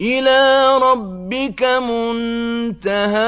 إِلَىٰ رَبِّكَ مُنتَهَاهَا